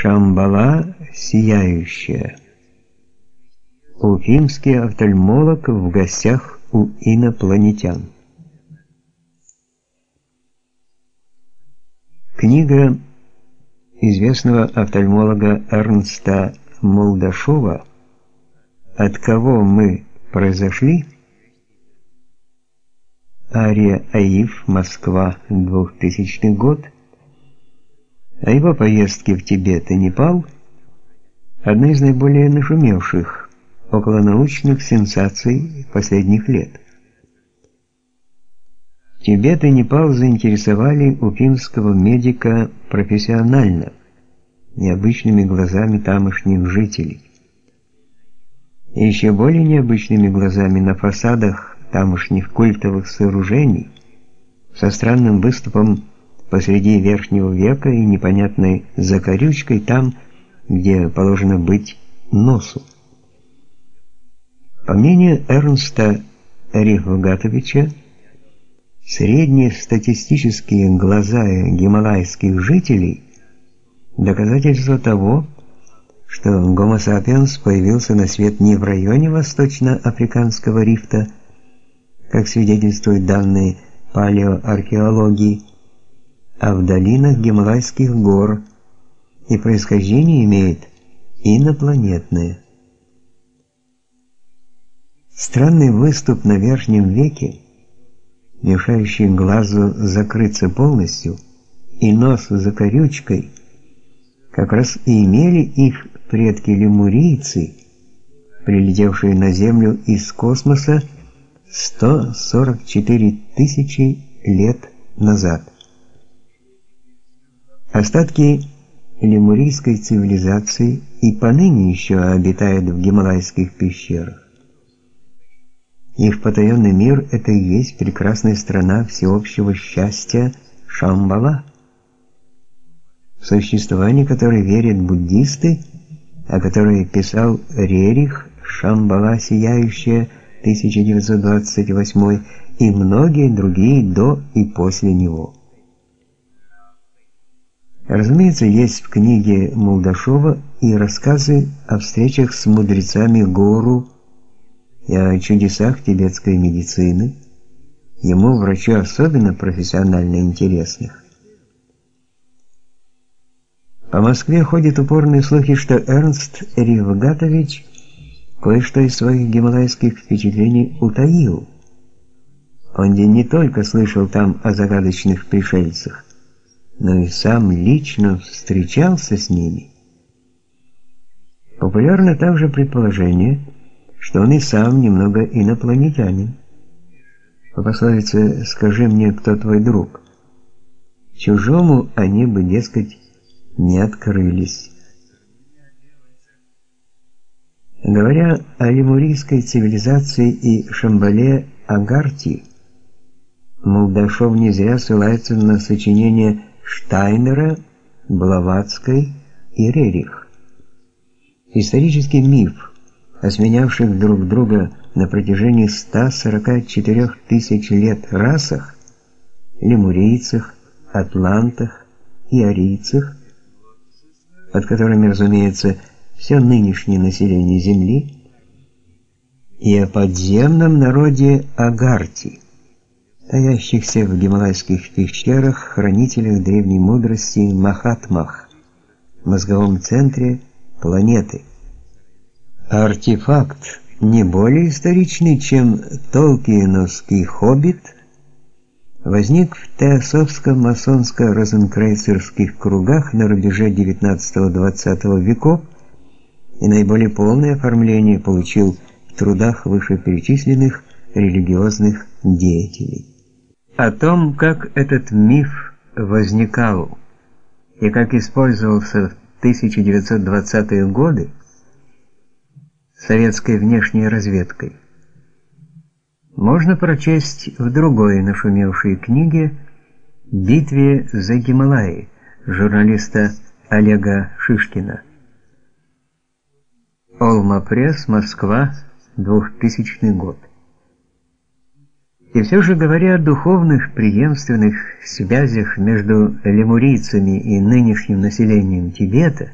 Шамбала сияющая. Уфимский офтальмолог в гостях у инопланетян. Книга известного офтальмолога Эрнста Молдашова «От кого мы произошли?» Ария Аив, Москва, 2000 год. О его поездке в Тибет и Непал – одна из наиболее нашумевших околонаучных сенсаций последних лет. Тибет и Непал заинтересовали уфимского медика профессионально, необычными глазами тамошних жителей. И еще более необычными глазами на фасадах тамошних культовых сооружений со странным выступом посреди верхнего века и непонятной закорючкой там, где положено быть носу. По мнению Эрнста Рифгатовича, средние статистические глаза гималайских жителей доказательство того, что Homo sapiens появился на свет не в районе восточноафриканского рифта, как свидетельствуют данные палеоархеологии, а в долинах Гималайских гор, и происхождение имеет инопланетное. Странный выступ на верхнем веке, мешающий глазу закрыться полностью, и нос за корючкой, как раз и имели их предки-лемурийцы, прилетевшие на Землю из космоса 144 тысячи лет назад. Остатки лемурийской цивилизации и поныне еще обитают в гималайских пещерах. Их потаенный мир – это и есть прекрасная страна всеобщего счастья Шамбала, в существование которой верят буддисты, о которой писал Рерих «Шамбала сияющая» 1928 и многие другие до и после него. Разумеется, есть в книге Молдашова и рассказы о встречах с мудрецами Гору и о чудесах тибетской медицины, ему, врачу, особенно профессионально интересных. По Москве ходят упорные слухи, что Эрнст Ревгатович кое-что из своих гималайских впечатлений утаил. Он не только слышал там о загадочных пришельцах, но и сам лично встречался с ними. Популярно также предположение, что он и сам немного инопланетянин. По пословице «скажи мне, кто твой друг», чужому они бы, дескать, не открылись. Говоря о лемурийской цивилизации и Шамбале Агарти, Молдашов не зря ссылается на сочинения Штайнера, Блаватской и Рерих. Исторический миф о сменявших друг друга на протяжении 144 тысяч лет расах, лемурийцах, атлантах и арийцах, под которыми, разумеется, все нынешнее население Земли, и о подземном народе Агарти, таящихся в гималайских пещерах, хранителях древней мудрости Махатмах, мозговом центре планеты. Артефакт не более историчный, чем Толкиеновский «Хоббит», возник в теософско-масонско-розенкрейцерских кругах на рубеже XIX-XX веков и наиболее полное оформление получил в трудах вышеперечисленных религиозных деятелей. О том, как этот миф возникал и как использовался в 1920-е годы советской внешней разведкой, можно прочесть в другой нашумевшей книге «Битве за Гималаи» журналиста Олега Шишкина. Олма Пресс, Москва, 2000 год. И все же говоря о духовных преемственных связях между лемурийцами и нынешним населением Тибета,